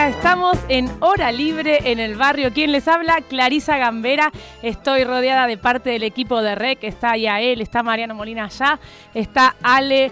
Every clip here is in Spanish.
Acá estamos en Hora Libre en el barrio. ¿Quién les habla? Clarisa Gambera. Estoy rodeada de parte del equipo de REC. Está Yael, está Mariano Molina allá, está Ale,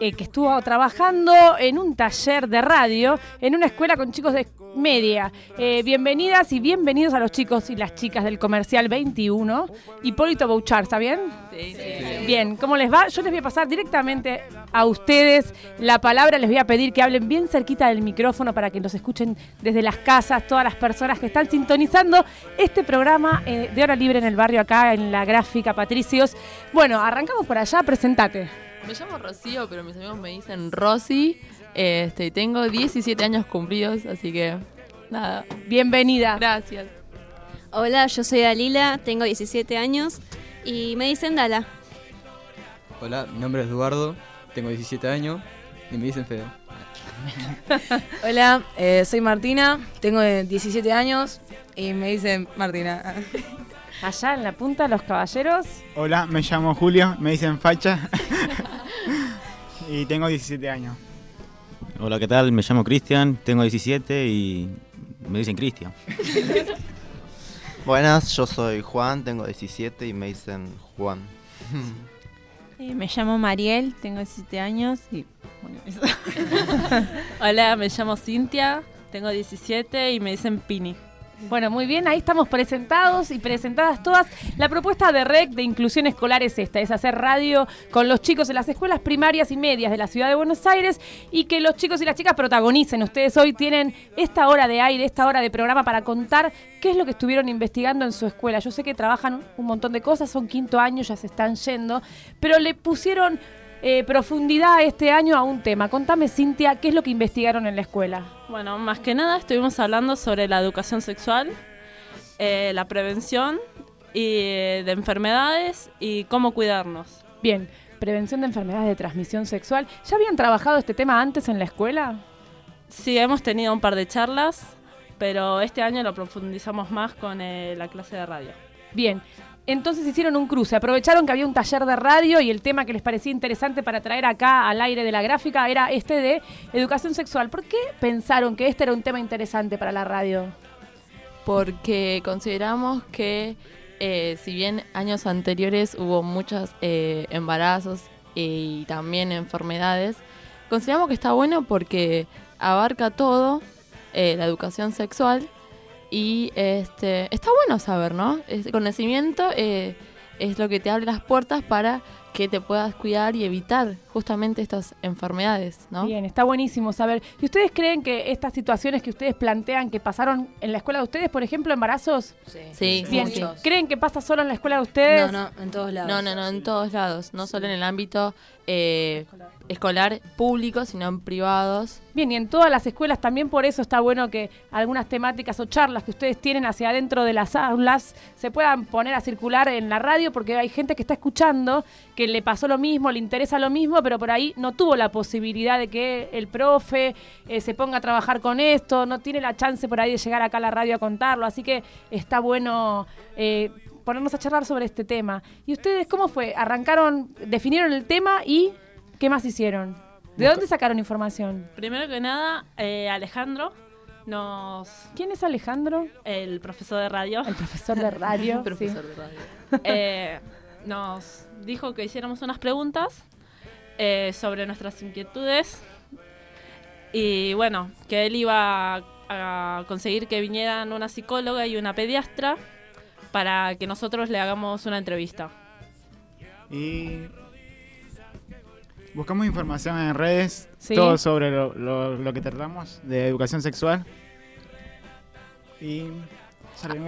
eh, que estuvo trabajando en un taller de radio en una escuela con chicos de media. Eh, bienvenidas y bienvenidos a los chicos y las chicas del Comercial 21. Hipólito Bouchard, ¿está bien? Sí, sí. Bien, ¿cómo les va? Yo les voy a pasar directamente a ustedes la palabra. Les voy a pedir que hablen bien cerquita del micrófono para que nos escuchen desde las casas todas las personas que están sintonizando este programa eh, de Hora Libre en el barrio acá en la gráfica Patricios. Bueno, arrancamos por allá, presentate. Me llamo Rocío, pero mis amigos me dicen Rosy. Este, tengo 17 años cumplidos, así que nada. Bienvenida. Gracias. Hola, yo soy Dalila, tengo 17 años y me dicen Dala. Hola, mi nombre es Eduardo, tengo 17 años y me dicen feo. Hola, eh, soy Martina, tengo 17 años y me dicen Martina. Allá en la punta, los caballeros. Hola, me llamo Julio, me dicen Facha y tengo 17 años. Hola, ¿qué tal? Me llamo Cristian, tengo 17 y me dicen Cristian. Buenas, yo soy Juan, tengo 17 y me dicen Juan. Eh, me llamo Mariel, tengo 17 años y. Hola, me llamo Cintia, tengo 17 y me dicen Pini. Bueno, muy bien, ahí estamos presentados y presentadas todas. La propuesta de REC de inclusión escolar es esta, es hacer radio con los chicos en las escuelas primarias y medias de la ciudad de Buenos Aires y que los chicos y las chicas protagonicen. Ustedes hoy tienen esta hora de aire, esta hora de programa para contar qué es lo que estuvieron investigando en su escuela. Yo sé que trabajan un montón de cosas, son quinto año, ya se están yendo, pero le pusieron eh, profundidad este año a un tema. Contame, Cintia, ¿qué es lo que investigaron en la escuela? Bueno, más que nada estuvimos hablando sobre la educación sexual, eh, la prevención y, eh, de enfermedades y cómo cuidarnos. Bien, prevención de enfermedades de transmisión sexual. ¿Ya habían trabajado este tema antes en la escuela? Sí, hemos tenido un par de charlas, pero este año lo profundizamos más con la clase de radio. Bien, entonces hicieron un cruce, aprovecharon que había un taller de radio y el tema que les parecía interesante para traer acá al aire de la gráfica era este de educación sexual. ¿Por qué pensaron que este era un tema interesante para la radio? Porque consideramos que eh, si bien años anteriores hubo muchos eh, embarazos y también enfermedades, consideramos que está bueno porque abarca todo, eh, la educación sexual, y este, está bueno saber, ¿no? El conocimiento eh, es lo que te abre las puertas para que te puedas cuidar y evitar justamente estas enfermedades, ¿no? Bien, está buenísimo saber. ¿Y ustedes creen que estas situaciones que ustedes plantean que pasaron en la escuela de ustedes, por ejemplo, embarazos? Sí, sí, ¿Creen que pasa solo en la escuela de ustedes? No, no, en todos lados. No, no, no, en todos lados, no solo en el ámbito eh, escolar público, sino en privados. Bien, y en todas las escuelas también por eso está bueno que algunas temáticas o charlas que ustedes tienen hacia adentro de las aulas se puedan poner a circular en la radio, porque hay gente que está escuchando, que le pasó lo mismo, le interesa lo mismo, pero por ahí no tuvo la posibilidad de que el profe eh, se ponga a trabajar con esto, no tiene la chance por ahí de llegar acá a la radio a contarlo, así que está bueno... Eh, ponernos a charlar sobre este tema. ¿Y ustedes cómo fue? ¿Arrancaron, definieron el tema y qué más hicieron? ¿De dónde sacaron información? Primero que nada, eh, Alejandro nos... ¿Quién es Alejandro? El profesor de radio. El profesor de radio. profesor de radio. Eh, nos dijo que hiciéramos unas preguntas eh, sobre nuestras inquietudes y bueno, que él iba a conseguir que vinieran una psicóloga y una pediatra para que nosotros le hagamos una entrevista. Y buscamos información en redes, todo sobre lo, que tratamos de educación sexual. Y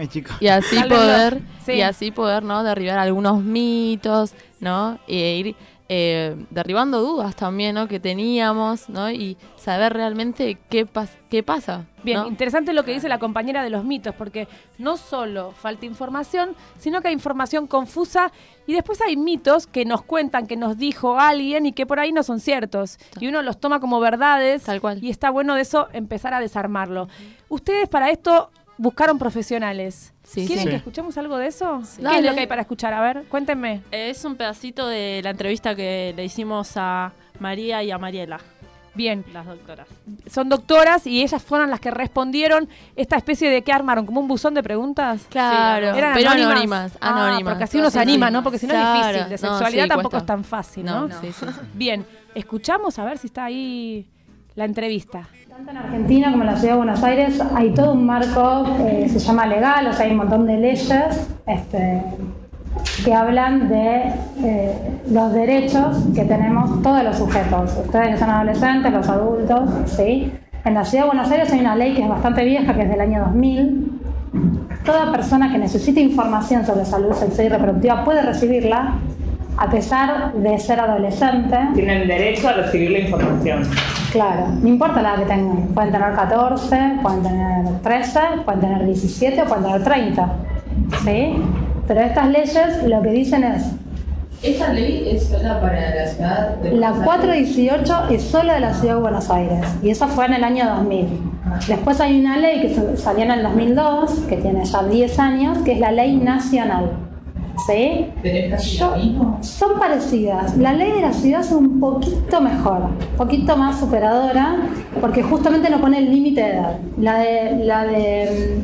chicos. Y así poder, y así poder, ¿no? Derribar algunos mitos, ¿no? Y ir eh, derribando dudas también, ¿no? Que teníamos, ¿no? Y saber realmente qué, qué pasa. Bien, interesante lo que dice la compañera de los mitos, porque no solo falta información, sino que hay información confusa y después hay mitos que nos cuentan, que nos dijo alguien y que por ahí no son ciertos. Y uno los toma como verdades. Tal cual. Y está bueno de eso empezar a desarmarlo. Ustedes para esto buscaron profesionales. ¿Quieren que escuchemos algo de eso? ¿Qué es lo que hay para escuchar? A ver, cuéntenme. Es un pedacito de la entrevista que le hicimos a María y a Mariela. Bien. Las doctoras. Son doctoras y ellas fueron las que respondieron esta especie de que armaron, como un buzón de preguntas. Claro, Eran pero anónimas. anónimas. Ah, porque así uno se anima, ¿no? Porque si no es difícil. De sexualidad tampoco es tan fácil, ¿no? Bien, escuchamos a ver si está ahí la entrevista. Tanto en Argentina como en la ciudad de Buenos Aires hay todo un marco, eh, se llama legal, o sea, hay un montón de leyes este, que hablan de eh, los derechos que tenemos todos los sujetos, ustedes que son adolescentes, los adultos, ¿sí? En la ciudad de Buenos Aires hay una ley que es bastante vieja, que es del año 2000. Toda persona que necesite información sobre salud sexual y reproductiva puede recibirla a pesar de ser adolescente. Tienen derecho a recibir la información. Claro, no importa la edad que tengan. Pueden tener 14, pueden tener 13, pueden tener 17 o pueden tener 30. ¿Sí? Pero estas leyes lo que dicen es... ¿Esta ley es sola para la ciudad de Buenos La 418 es solo de la ciudad de Buenos Aires y eso fue en el año 2000. Después hay una ley que salió en el 2002, que tiene ya 10 años, que es la ley nacional. ¿Sí? Son parecidas. La ley de la ciudad es un poquito mejor, un poquito más superadora, porque justamente no pone el límite de edad. La de, la de,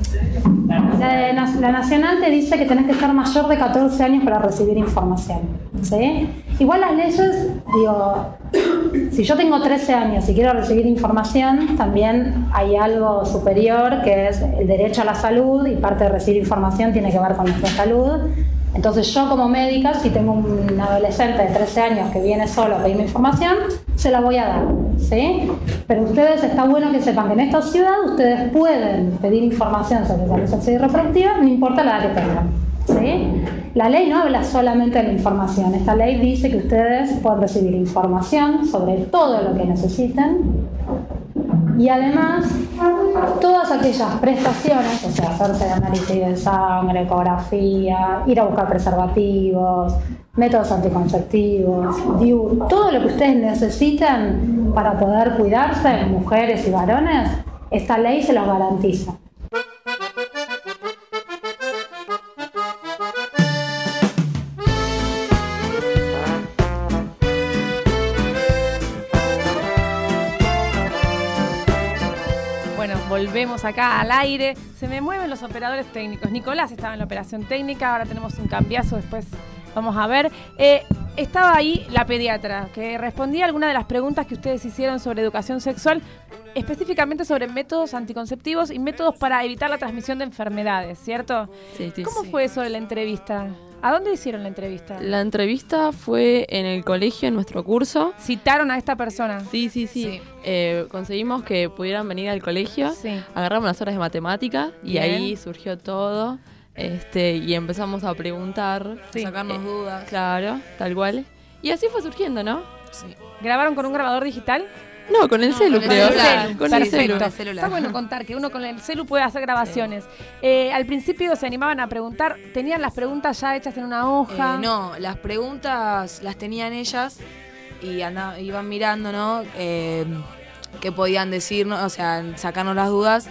la nacional te dice que tenés que estar mayor de 14 años para recibir información. ¿sí? Igual las leyes, digo, si yo tengo 13 años y quiero recibir información, también hay algo superior que es el derecho a la salud y parte de recibir información tiene que ver con nuestra salud. Entonces yo como médica, si tengo un adolescente de 13 años que viene solo a pedirme información, se la voy a dar, ¿sí? Pero ustedes, está bueno que sepan que en esta ciudad ustedes pueden pedir información sobre salud sexual y reproductiva, no importa la edad que tengan, ¿sí? La ley no habla solamente de la información, esta ley dice que ustedes pueden recibir información sobre todo lo que necesiten y además, todas aquellas prestaciones, o sea, hacerse análisis de sangre, ecografía, ir a buscar preservativos, métodos anticonceptivos, todo lo que ustedes necesitan para poder cuidarse, mujeres y varones, esta ley se los garantiza. Volvemos acá al aire. Se me mueven los operadores técnicos. Nicolás estaba en la operación técnica, ahora tenemos un cambiazo, después vamos a ver. Eh, estaba ahí la pediatra, que respondía a algunas de las preguntas que ustedes hicieron sobre educación sexual, específicamente sobre métodos anticonceptivos y métodos para evitar la transmisión de enfermedades, ¿cierto? Sí, sí. ¿Cómo fue eso de la entrevista? ¿A dónde hicieron la entrevista? La entrevista fue en el colegio, en nuestro curso. ¿Citaron a esta persona? Sí, sí, sí. Eh, conseguimos que pudieran venir al colegio. Agarramos las horas de matemática y ahí surgió todo. Este, y empezamos a preguntar. Sacarnos eh, dudas. Claro, tal cual. Y así fue surgiendo, ¿no? Sí. ¿Grabaron con un grabador digital? No, con el celu, creo. Con el celu. Está bueno contar que uno con el celu puede hacer grabaciones. Eh, al principio se animaban a preguntar, ¿tenían las preguntas ya hechas en una hoja? Eh, no, las preguntas las tenían ellas y iban mirando, ¿no? Eh, qué podían decirnos, o sea, sacarnos las dudas.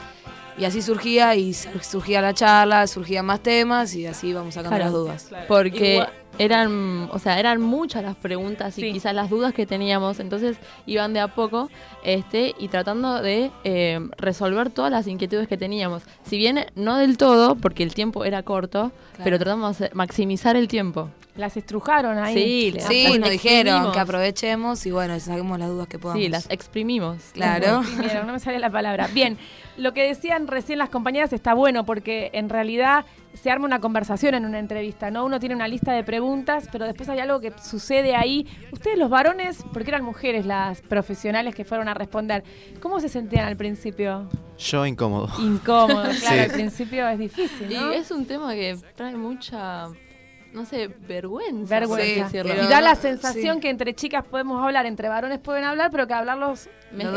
Y así surgía, y surgía la charla, surgían más temas, y así íbamos sacando las dudas. Porque eran, o sea, eran muchas las preguntas y quizás las dudas que teníamos, entonces iban de a poco este, y tratando de eh, resolver todas las inquietudes que teníamos. Si bien no del todo, porque el tiempo era corto, pero tratamos de maximizar el tiempo. Las estrujaron ahí. Sí, sí nos dijeron que aprovechemos y bueno, saquemos las dudas que podamos. Sí, las exprimimos. Claro. no me sale la palabra. Bien, lo que decían recién las compañeras está bueno porque en realidad se arma una conversación en una entrevista, ¿no? Uno tiene una lista de preguntas, pero después hay algo que sucede ahí. Ustedes los varones, porque eran mujeres las profesionales que fueron a responder, ¿cómo se sentían al principio? Yo incómodo. Incómodo, claro, al principio es difícil, ¿no? Y es un tema que trae mucha no sé, vergüenza. Vergüenza. por y da la sensación que entre chicas podemos hablar, entre varones pueden hablar, pero que hablarlos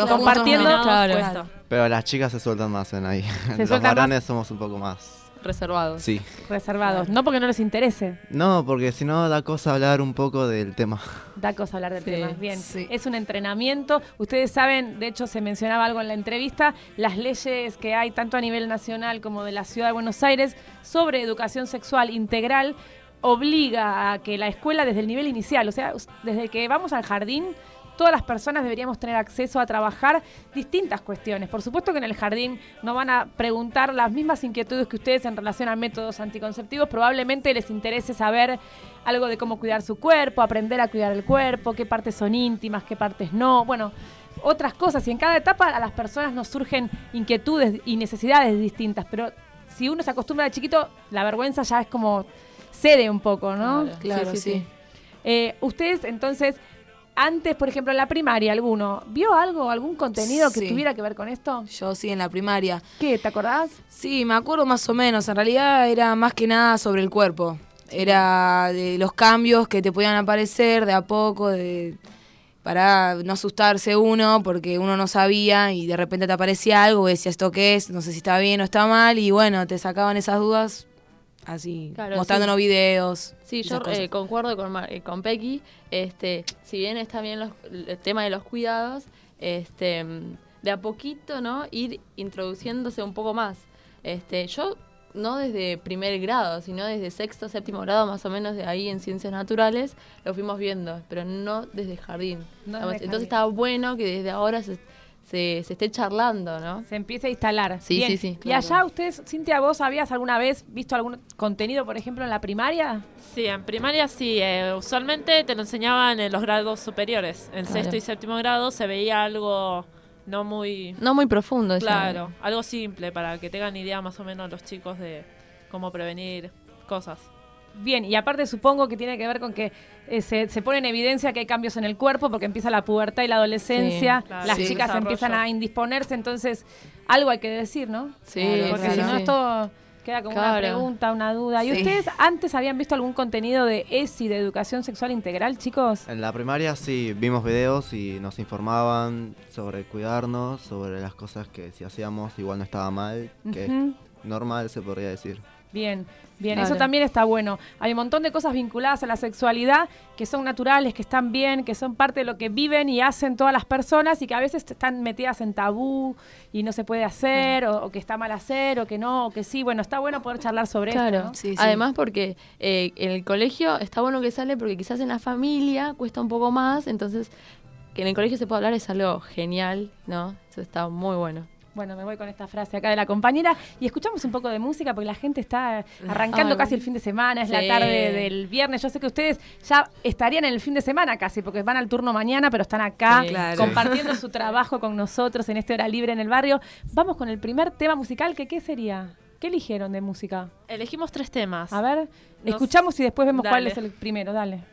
compartiendo no. Claro. Pero las chicas se sueltan más en ahí. Los varones somos un poco más. Reservados. Sí. reservados. No porque no les interese, No, porque si no da cosa hablar un poco del tema. da cosa hablar del Sí, tema. Bien, sí. es un entrenamiento. Ustedes saben, de hecho se mencionaba algo en la entrevista, las leyes que hay tanto a nivel nacional como de la ciudad de Buenos Aires sobre educación sexual integral obliga a que la escuela desde el nivel inicial, o sea, desde que vamos al jardín, todas las personas deberíamos tener acceso a trabajar distintas cuestiones. Por supuesto que en el jardín no van a preguntar las mismas inquietudes que ustedes en relación a métodos anticonceptivos. Probablemente les interese saber algo de cómo cuidar su cuerpo, aprender a cuidar el cuerpo, qué partes son íntimas, qué partes no. Bueno, otras cosas. Y en cada etapa a las personas nos surgen inquietudes y necesidades distintas. Pero si uno se acostumbra de chiquito, la vergüenza ya es como cede un poco, ¿no? Claro, sí. Eh, ustedes, entonces, antes, por ejemplo, en la primaria, alguno, ¿vio algo, algún contenido que Sí. tuviera que ver con esto? Yo sí, en la primaria. ¿Qué? ¿Te acordás? Sí, me acuerdo más o menos. En realidad era más que nada sobre el cuerpo. Era de los cambios que te podían aparecer de a poco, de para no asustarse uno, porque uno no sabía y de repente te aparecía algo y decías, ¿esto qué es? No sé si está bien o está mal. Y bueno, te sacaban esas dudas así, Claro, mostrándonos sí. videos. Sí, yo eh, concuerdo con, Mar- eh, con Pequi. Este, si bien está bien los- el tema de los cuidados, este, de a poquito, ¿no? Ir introduciéndose un poco más. Este, yo no desde primer grado, sino desde sexto, séptimo grado, más o menos de ahí en ciencias naturales, lo fuimos viendo, pero no desde jardín. No desde Entonces jardín. está bueno que desde ahora se, se, se esté charlando, ¿no? Se empieza a instalar. Sí, Bien. sí, sí, ¿Y claro. allá ustedes, Cintia, vos habías alguna vez visto algún contenido, por ejemplo, en la primaria? Sí, en primaria sí. eh, usualmente te lo enseñaban en los grados superiores. En Claro. sexto y séptimo grado se veía algo no muy... No muy profundo. ya. Claro, algo simple para que tengan idea más o menos los chicos de cómo prevenir cosas. Bien, y aparte supongo que tiene que ver con que eh, se, se pone en evidencia que hay cambios en el cuerpo porque empieza la pubertad y la adolescencia, Sí, claro. las Sí. chicas empiezan a indisponerse, entonces algo hay que decir, ¿no? Sí, porque claro. si no esto queda como una pregunta, una duda. ¿Y ustedes antes habían visto algún contenido de ESI, de educación sexual integral, chicos? En la primaria sí, vimos videos y nos informaban sobre cuidarnos, sobre las cosas que si hacíamos igual no estaba mal, que es Ujú. normal se podría decir. Bien, bien, Claro. eso también está bueno. Hay un montón de cosas vinculadas a la sexualidad que son naturales, que están bien, que son parte de lo que viven y hacen todas las personas y que a veces están metidas en tabú y no se puede hacer, o, o que está mal hacer, o que no, o que sí. Bueno, está bueno poder charlar sobre Claro, esto. ¿no? Sí, sí. además porque eh, en el colegio está bueno que sale porque quizás en la familia cuesta un poco más, entonces que en el colegio se pueda hablar es algo genial, ¿no? Eso está muy bueno. Bueno, me voy con esta frase acá de la compañera y escuchamos un poco de música porque la gente está arrancando Ay, casi el fin de semana, es la tarde del viernes. Yo sé que ustedes ya estarían en el fin de semana casi porque van al turno mañana, pero están acá Sí. Claro. compartiendo su trabajo con nosotros en este hora libre en el barrio. Vamos con el primer tema musical, que qué sería? ¿Qué eligieron de música? Elegimos tres temas. A ver, Nos- escuchamos y después vemos cuál es el primero, dale.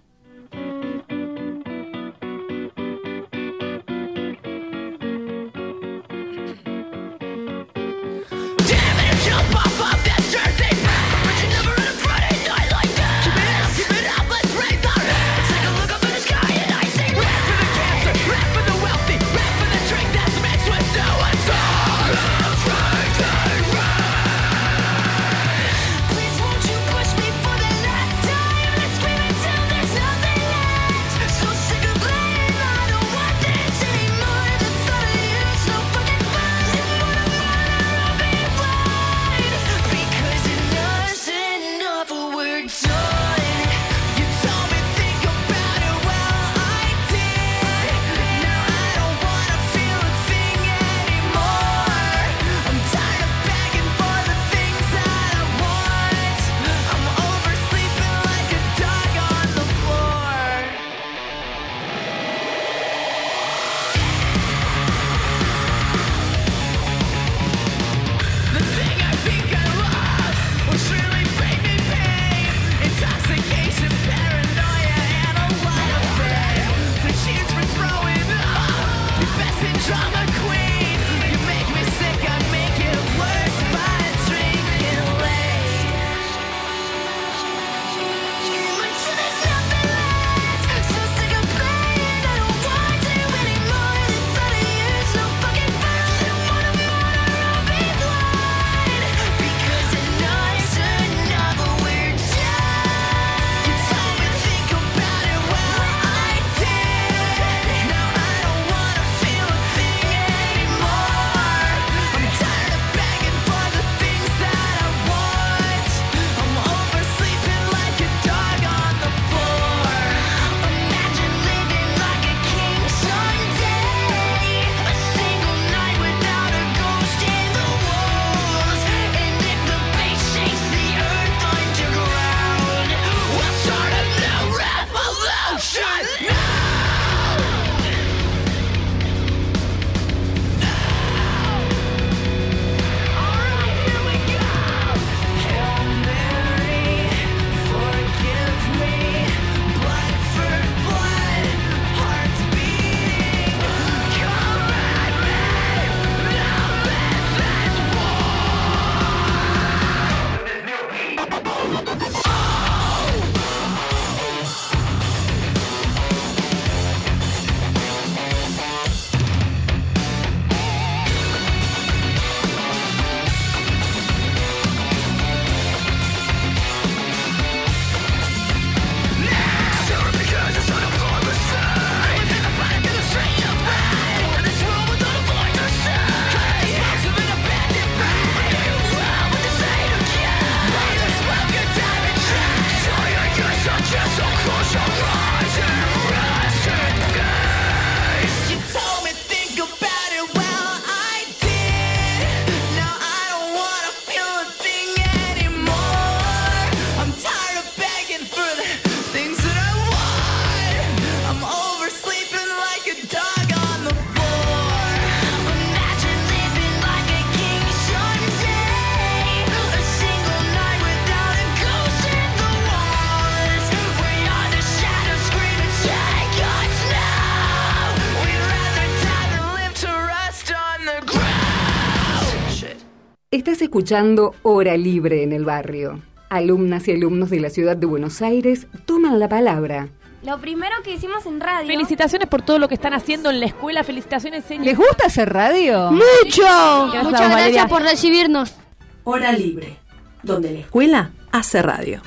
Escuchando Hora Libre en el barrio. Alumnas y alumnos de la ciudad de Buenos Aires toman la palabra. Lo primero que hicimos en radio. Felicitaciones por todo lo que están haciendo en la escuela. Felicitaciones, señor. ¿Les gusta hacer radio? ¡Mucho! Gracias, Muchas gracias Valeria. por recibirnos. Hora libre, donde la escuela hace radio.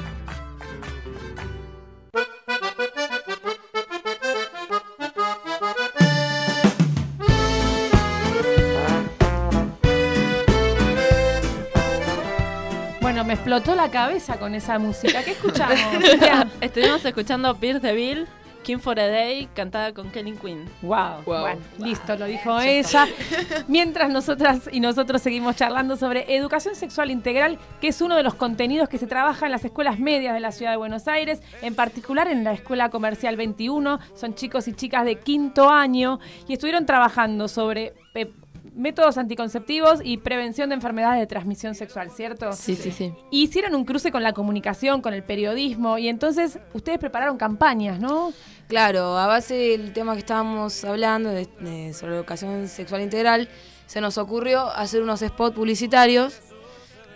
Me explotó la cabeza con esa música. ¿Qué escuchamos? Estuvimos escuchando Pierce the Bill, King for a Day, cantada con Kelly Quinn. Wow. Bueno, listo, lo dijo ella. Mientras nosotras y nosotros seguimos charlando sobre educación sexual integral, que es uno de los contenidos que se trabaja en las escuelas medias de la ciudad de Buenos Aires, en particular en la Escuela Comercial 21. Son chicos y chicas de quinto año y estuvieron trabajando sobre eh, métodos anticonceptivos y prevención de enfermedades de transmisión sexual, ¿cierto? Sí, sí, sí. Y hicieron un cruce con la comunicación, con el periodismo, y entonces ustedes prepararon campañas, ¿no? Claro, a base del tema que estábamos hablando de, de- sobre educación sexual integral, se nos ocurrió hacer unos spots publicitarios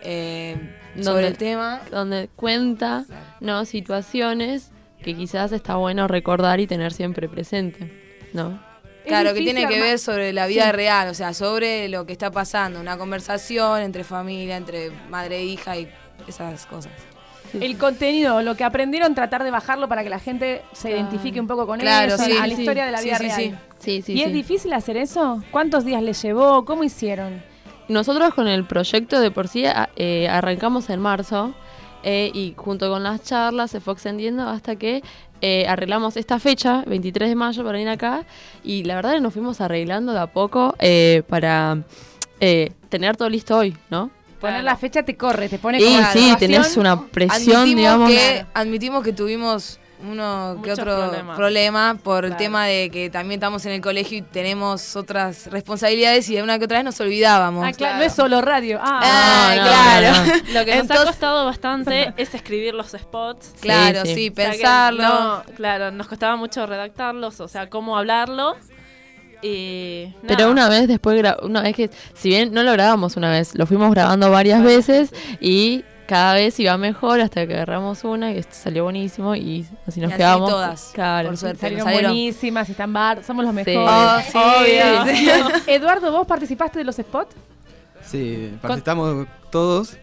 eh, sobre el tema. Donde cuenta ¿no? situaciones que quizás está bueno recordar y tener siempre presente, ¿no? Claro, que tiene que ver sobre la vida Sí. real, o sea, sobre lo que está pasando, una conversación entre familia, entre madre e hija y esas cosas. El contenido, lo que aprendieron, tratar de bajarlo para que la gente se identifique un poco con Claro, eso, sí, a la sí. historia de la vida sí, real. sí. Sí, sí, ¿Y es difícil hacer eso? ¿Cuántos días les llevó? ¿Cómo hicieron? Nosotros con el proyecto de por sí eh, arrancamos en marzo eh, y junto con las charlas se fue extendiendo hasta que eh, arreglamos esta fecha, 23 de mayo, para ir acá y la verdad que nos fuimos arreglando de a poco eh, para eh, tener todo listo hoy, ¿no? Poner la fecha te corre, te pone Y como sí, tenés una presión, admitimos digamos. Que, admitimos que tuvimos uno que otro problemas. problema por el tema de que también estamos en el colegio y tenemos otras responsabilidades y de una que otra vez nos olvidábamos. Ah, claro, no es solo radio. Ah, Ah, No, no, claro. Lo que nos ha costado bastante es escribir los spots. Claro, sí, O sea que pensarlo. no, claro, nos costaba mucho redactarlos, o sea, cómo hablarlo. Y Pero una vez después, una vez que, si bien no lo grabamos una vez, lo fuimos grabando varias veces y cada vez iba mejor hasta que agarramos una y esto salió buenísimo y así nos Y así quedamos. todas, Claro. por suerte. Salieron salieron. buenísimas, están bar, somos los Sí. mejores. Oh, sí, Obvio. sí. Eduardo, ¿vos participaste de los spots? Sí, participamos todos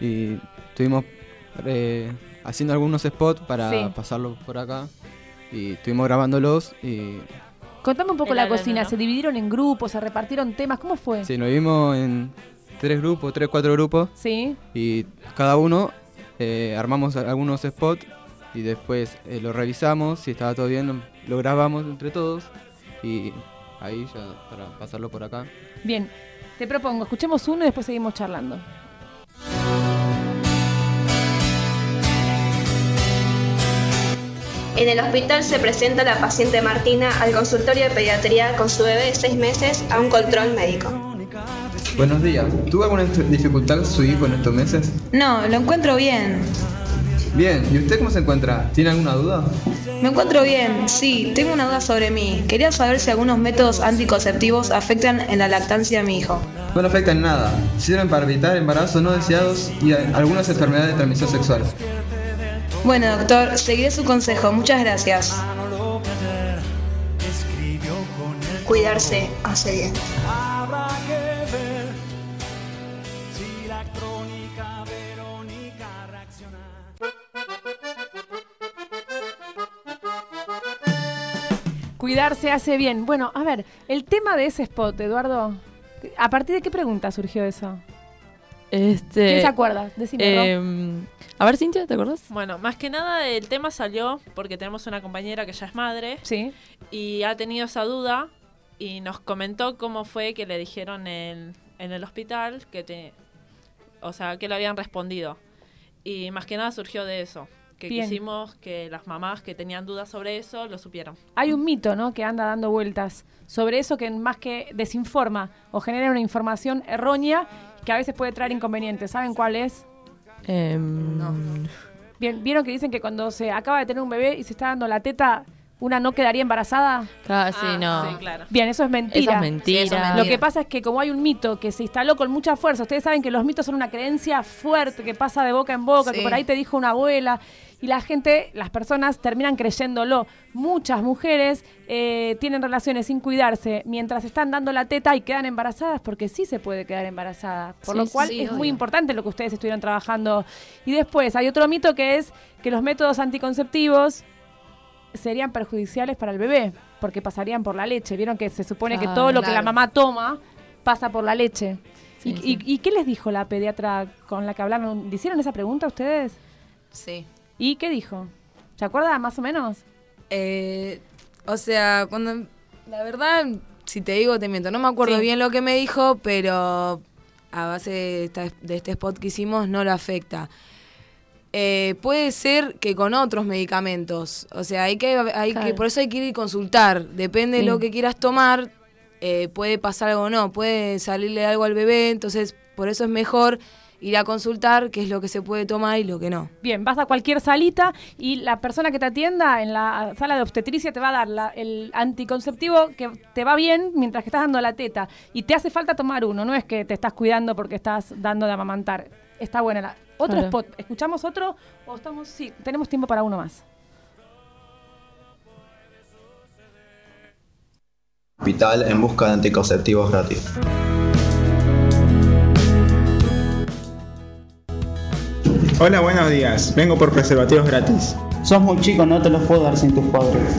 y estuvimos eh, haciendo algunos spots para Sí. pasarlos por acá y estuvimos grabándolos y Contame un poco El la arena, cocina, ¿no? ¿se dividieron en grupos, se repartieron temas? ¿Cómo fue? sí, nos vimos en tres grupos, tres, cuatro grupos Sí. y cada uno eh, armamos algunos spots y después eh, lo revisamos, si estaba todo bien lo, lo grabamos entre todos y ahí ya para pasarlo por acá. Bien, te propongo, escuchemos uno y después seguimos charlando. En el hospital se presenta la paciente Martina al consultorio de pediatría con su bebé de 6 meses a un control médico. Buenos días. ¿Tuvo alguna dificultad su hijo en estos meses? No, lo encuentro bien. Bien, ¿y usted cómo se encuentra? ¿Tiene alguna duda? Me encuentro bien, sí, tengo una duda sobre mí. Quería saber si algunos métodos anticonceptivos afectan en la lactancia de mi hijo. No le afectan en nada. Sirven para evitar embarazos no deseados y a- algunas enfermedades de transmisión sexual. Bueno, doctor, seguiré su consejo. Muchas gracias. Cuidarse hace bien. Cuidarse hace bien. Bueno, a ver, el tema de ese spot, Eduardo, ¿a partir de qué pregunta surgió eso? Este, ¿Quién se acuerda? Decime, em, a ver, Cintia, ¿te acordás? Bueno, más que nada el tema salió porque tenemos una compañera que ya es madre. Sí. Y ha tenido esa duda y nos comentó cómo fue que le dijeron en, en el hospital que te, o sea, que le habían respondido. Y más que nada surgió de eso, que Bien. quisimos que las mamás que tenían dudas sobre eso lo supieran. Hay un mito, ¿no? Que anda dando vueltas sobre eso que más que desinforma o genera una información errónea que a veces puede traer inconvenientes. ¿Saben cuál es? Em, Bien, vieron que dicen que cuando se acaba de tener un bebé y se está dando la teta, ¿una no quedaría embarazada? Claro, sí, no. Sí, claro. Bien, eso es mentira. Eso es mentira. Sí, eso es Lo que pasa es que como hay un mito que se instaló con mucha fuerza, ustedes saben que los mitos son una creencia fuerte que pasa de boca en boca, que por ahí te dijo una abuela, y la gente, las personas terminan creyéndolo. Muchas mujeres eh, tienen relaciones sin cuidarse mientras están dando la teta y quedan embarazadas, porque sí se puede quedar embarazada. Por Sí, lo cual sí, es muy importante lo que ustedes estuvieron trabajando. Y después hay otro mito que es que los métodos anticonceptivos serían perjudiciales para el bebé, porque pasarían por la leche. Vieron que se supone que Claro, todo lo que la mamá toma pasa por la leche. Sí, ¿Y, sí. y- y qué les dijo la pediatra con la que hablaron? ¿Le hicieron esa pregunta a ustedes? Sí. ¿Y qué dijo? ¿Se acuerda más o menos? Eh, o sea, cuando. La verdad, si te digo, te miento. No me acuerdo Sí. bien lo que me dijo, pero a base de, esta- de este spot que hicimos no lo afecta. Eh, puede ser que con otros medicamentos. O sea, hay que, hay que, por eso hay que ir y consultar. Depende Sí. de lo que quieras tomar, eh, puede pasar algo o no. Puede salirle algo al bebé. Entonces, por eso es mejor ir a consultar qué es lo que se puede tomar y lo que no. Bien, vas a cualquier salita y la persona que te atienda en la sala de obstetricia te va a dar la- el anticonceptivo que te va bien mientras que estás dando la teta. Y te hace falta tomar uno, no es que te estás cuidando porque estás dando de amamantar. Está buena la. Otro Claro. spot. ¿Escuchamos otro o estamos.? Sí, tenemos tiempo para uno más. Hospital en busca de anticonceptivos gratis. Hola, buenos días. Vengo por preservativos gratis. Sos muy chico, no te los puedo dar sin tus padres.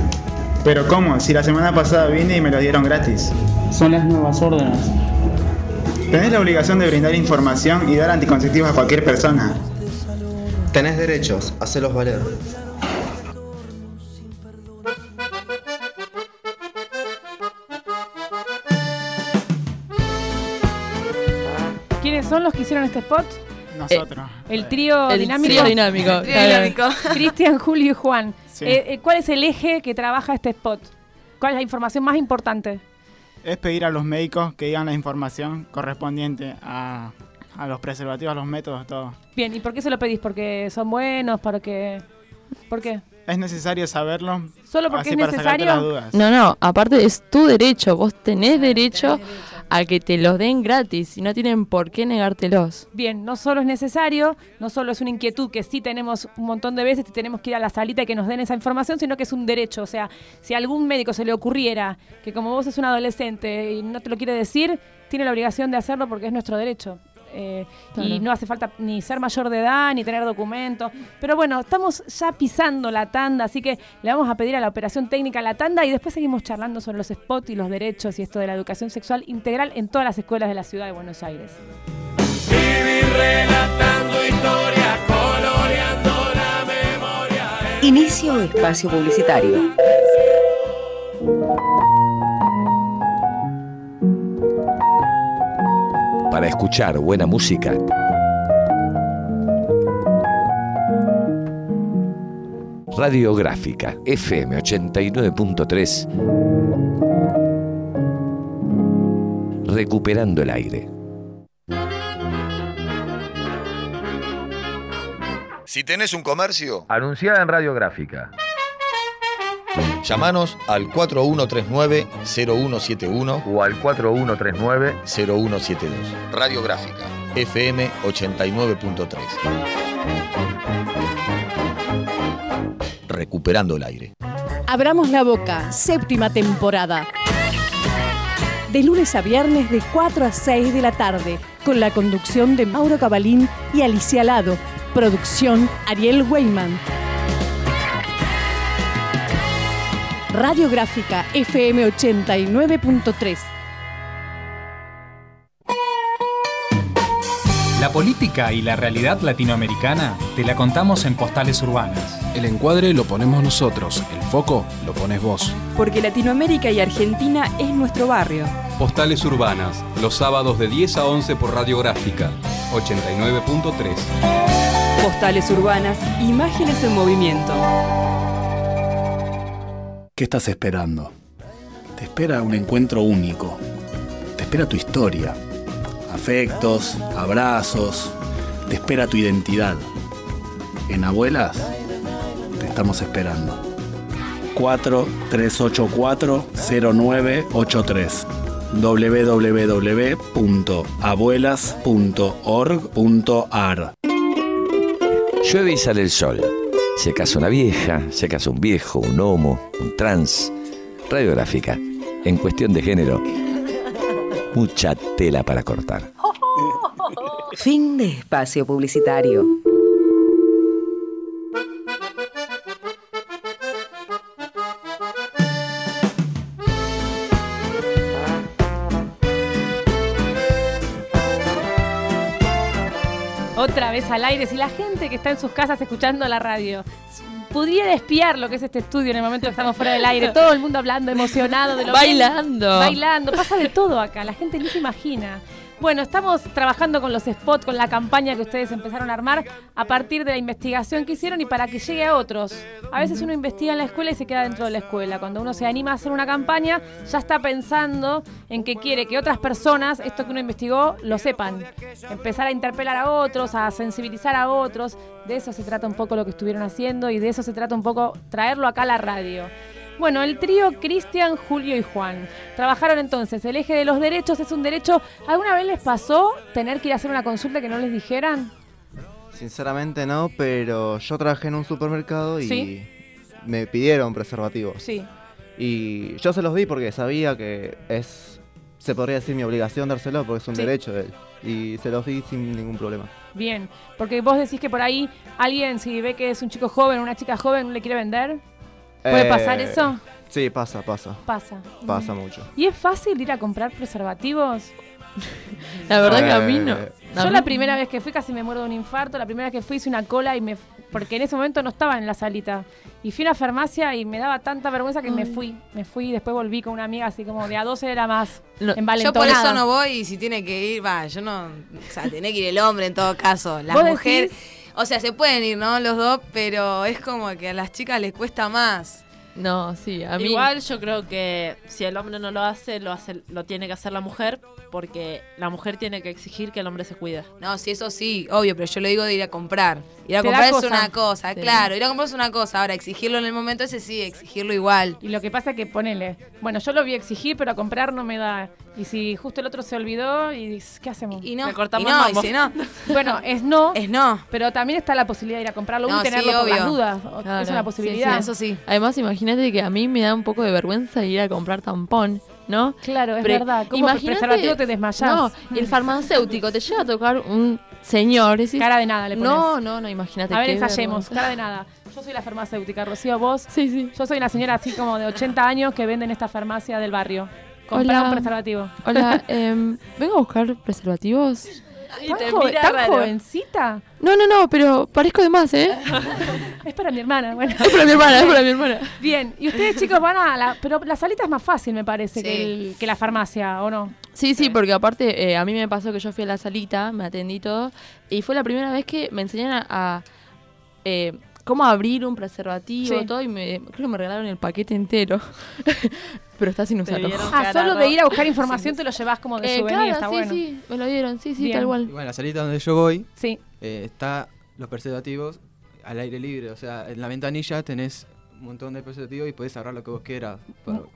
Pero ¿cómo? Si la semana pasada vine y me los dieron gratis. Son las nuevas órdenes. Tenés la obligación de brindar información y dar anticonceptivos a cualquier persona. Tenés derechos, hacelos valer. ¿Quiénes son los que hicieron este spot? Nosotros. El trío El dinámico. trío dinámico, El trío dinámico. Cristian, Julio y Juan. Sí. Eh, eh, ¿Cuál es el eje que trabaja este spot? ¿Cuál es la información más importante? Es pedir a los médicos que digan la información correspondiente a, a los preservativos, a los métodos, todo. Bien, ¿y por qué se lo pedís? ¿Porque son buenos? ¿Porque... ¿Por qué? Es necesario saberlo. ¿Solo porque así es para necesario? las dudas. No, no, aparte es tu derecho. Vos tenés derecho a que te los den gratis y no tienen por qué negártelos. Bien, no solo es necesario, no solo es una inquietud que sí tenemos un montón de veces y tenemos que ir a la salita y que nos den esa información, sino que es un derecho. O sea, si a algún médico se le ocurriera que como vos es un adolescente y no te lo quiere decir, tiene la obligación de hacerlo porque es nuestro derecho. Eh, Y no hace falta ni ser mayor de edad, ni tener documentos. Pero bueno, estamos ya pisando la tanda, así que le vamos a pedir a la operación técnica la tanda y después seguimos charlando sobre los spots y los derechos y esto de la educación sexual integral en todas las escuelas de la ciudad de Buenos Aires. Inicio espacio publicitario. Para escuchar buena música, Radiográfica FM 89.3 Recuperando el aire. Si tenés un comercio, Anunciada en Radiográfica. Llamanos al 4139-0171 o al 4139-0172. Radiográfica, FM 89.3. Recuperando el aire. Abramos la boca, séptima temporada. De lunes a viernes de 4 a 6 de la tarde, con la conducción de Mauro Cabalín y Alicia Lado. Producción Ariel Weyman. Radiográfica FM 89.3. La política y la realidad latinoamericana te la contamos en Postales Urbanas. El encuadre lo ponemos nosotros, el foco lo pones vos. Porque Latinoamérica y Argentina es nuestro barrio. Postales Urbanas, los sábados de 10 a 11 por Radiográfica, 89.3. Postales Urbanas, imágenes en movimiento. ¿Qué estás esperando? Te espera un encuentro único. Te espera tu historia. Afectos, abrazos. Te espera tu identidad. En Abuelas te estamos esperando. 4384-0983 www.abuelas.org.ar Llueve y sale el sol. Se casa una vieja, se casa un viejo, un homo, un trans. Radiográfica. En cuestión de género, mucha tela para cortar. Fin de espacio publicitario. Otra vez al aire, si la gente que está en sus casas escuchando la radio pudiera espiar lo que es este estudio en el momento que estamos fuera del aire, todo el mundo hablando, emocionado de lo Bailando. bailando, pasa de todo acá, la gente ni se imagina. Bueno, estamos trabajando con los spots, con la campaña que ustedes empezaron a armar a partir de la investigación que hicieron y para que llegue a otros. A veces uno investiga en la escuela y se queda dentro de la escuela. Cuando uno se anima a hacer una campaña, ya está pensando en que quiere que otras personas, esto que uno investigó, lo sepan. Empezar a interpelar a otros, a sensibilizar a otros. De eso se trata un poco lo que estuvieron haciendo y de eso se trata un poco traerlo acá a la radio. Bueno, el trío Cristian, Julio y Juan. Trabajaron entonces. El eje de los derechos es un derecho. ¿Alguna vez les pasó tener que ir a hacer una consulta que no les dijeran? Sinceramente no, pero yo trabajé en un supermercado y Sí. me pidieron preservativos. Sí. Y yo se los di porque sabía que es, se podría decir mi obligación dárselo porque es un Sí. derecho de él. Y se los di sin ningún problema. Bien, porque vos decís que por ahí alguien, si ve que es un chico joven una chica joven, le quiere vender. ¿Puede Eh, pasar eso? Sí, pasa, pasa. Pasa. Pasa mucho. ¿Y es fácil ir a comprar preservativos? La verdad que a mí no. Eh, A Yo mí- la primera vez que fui casi me muero de un infarto. La primera vez que fui hice una cola y me... Porque en ese momento no estaba en la salita. Y fui a una farmacia y me daba tanta vergüenza que me fui. Me fui y después volví con una amiga así como de a 12 era más No, Yo por eso no voy y si tiene que ir, va, yo no. O sea, tiene que ir el hombre en todo caso. La ¿Vos mujer. decís? O sea, se pueden ir, ¿no? Los dos, pero es como que a las chicas les cuesta más. No, sí, a mí. Igual yo creo que si el hombre no lo hace, lo hace, lo tiene que hacer la mujer, porque la mujer tiene que exigir que el hombre se cuide. No, sí, eso sí, obvio, pero yo lo digo de ir a comprar. Ir a Te comprar es cosa. una cosa, Sí. claro. Ir a comprar es una cosa. Ahora, exigirlo en el momento ese sí, exigirlo igual. Y lo que pasa es que ponele, bueno, yo lo vi exigir, pero a comprar no me da. Y si justo el otro se olvidó, y dices, ¿qué hacemos? Y no, Le cortamos y no, y si no. Bueno, es no, Es no. pero también está la posibilidad de ir a comprarlo No, y tenerlo sí, por las dudas. Claro, Es una posibilidad. sí, Eso sí. Además, imagínate que a mí me da un poco de vergüenza ir a comprar tampón, ¿no? Claro, es Pre- verdad. Como imagínate- preservativo te desmayás. No, y el farmacéutico te llega a tocar un señor. decís, Cara de nada le pones. No, no, no, imagínate. A ver, ensayemos, cara de nada. Yo soy la farmacéutica, Rocío, vos. Sí, sí. Yo soy una señora así como de 80 años que vende en esta farmacia del barrio. Hola. un preservativo. Hola, em, vengo a buscar preservativos. ¿Tan, te joven- mira tan raro. jovencita? No, no, no, pero parezco de más, ¿eh? Es para mi hermana, bueno. Es para mi hermana, es para mi hermana. Bien, y ustedes chicos van a la... Pero la salita es más fácil, me parece, Sí. que, el- que la farmacia, ¿o no? Sí, sí, porque aparte eh, a mí me pasó que yo fui a la salita, me atendí todo, y fue la primera vez que me enseñaron a, a, eh, cómo abrir un preservativo Sí. todo, y me, creo que me regalaron el paquete entero, pero está sin usarlo. Ah, solo de ir a buscar información te lo llevas como de Eh, souvenir, claro, está sí, bueno. sí, me lo dieron, sí, sí, Bien. tal Y cual. bueno, en la salita donde yo voy, Sí. eh, está los preservativos al aire libre. O sea, en la ventanilla tenés un montón de preservativos y podés agarrar lo que vos quieras.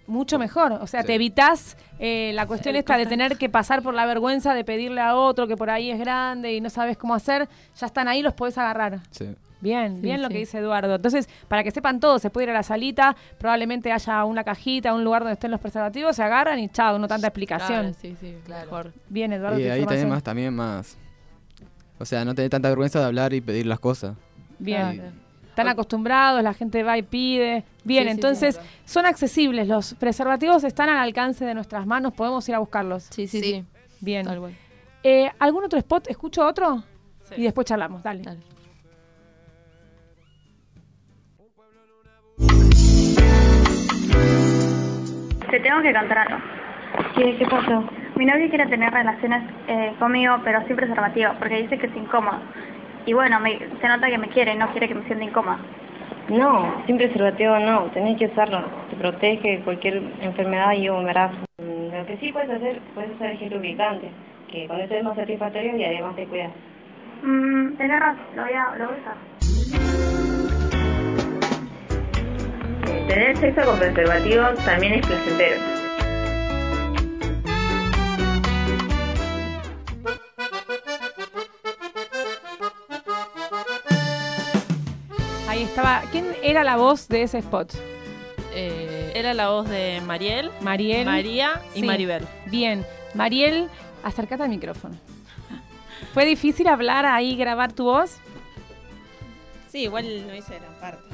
Mucho mejor, o sea, Sí. te evitas eh, la cuestión El esta de tener que pasar por la vergüenza de pedirle a otro que por ahí es grande y no sabes cómo hacer, ya están ahí, los podés agarrar. sí. Bien, Sí, bien lo que dice Eduardo. Entonces, para que sepan todos, se puede ir a la salita, probablemente haya una cajita, un lugar donde estén los preservativos, se agarran y chao, no tanta explicación. Claro, sí, sí, mejor. Bien, Eduardo. Y ahí tenés más también más. O sea, no tenés tanta vergüenza de hablar y pedir las cosas. Bien. Están acostumbrados, la gente va y pide. Bien, Sí, entonces sí. son accesibles. Los preservativos están al alcance de nuestras manos, podemos ir a buscarlos. Sí, sí, Sí. sí, Bien. Eh, ¿Algún otro spot? ¿Escucho otro? Sí. Y después charlamos, dale. Dale. Te tengo que contar algo. ¿Qué, qué pasó? Mi novio quiere tener relaciones eh, conmigo, pero sin preservativo, porque dice que es incómodo. Y bueno, me- se nota que me quiere no quiere que me sienta incómoda. No, sin preservativo no, tenés que usarlo. Te protege de cualquier enfermedad y embarazo. Lo que sí puedes hacer, puedes usar gel lubricante, que con eso es más satisfactorio y además te cuidas. Mm, tenés razón, lo voy a, lo voy a usar. Tener sexo con preservativo también es placentero. Ahí estaba. ¿Quién era la voz de ese spot? Eh, era la voz de Mariel, Mariel. María y Sí. Maribel. Bien. Mariel, acércate al micrófono. ¿Fue difícil hablar ahí, grabar tu voz? Sí, igual no hice gran parte.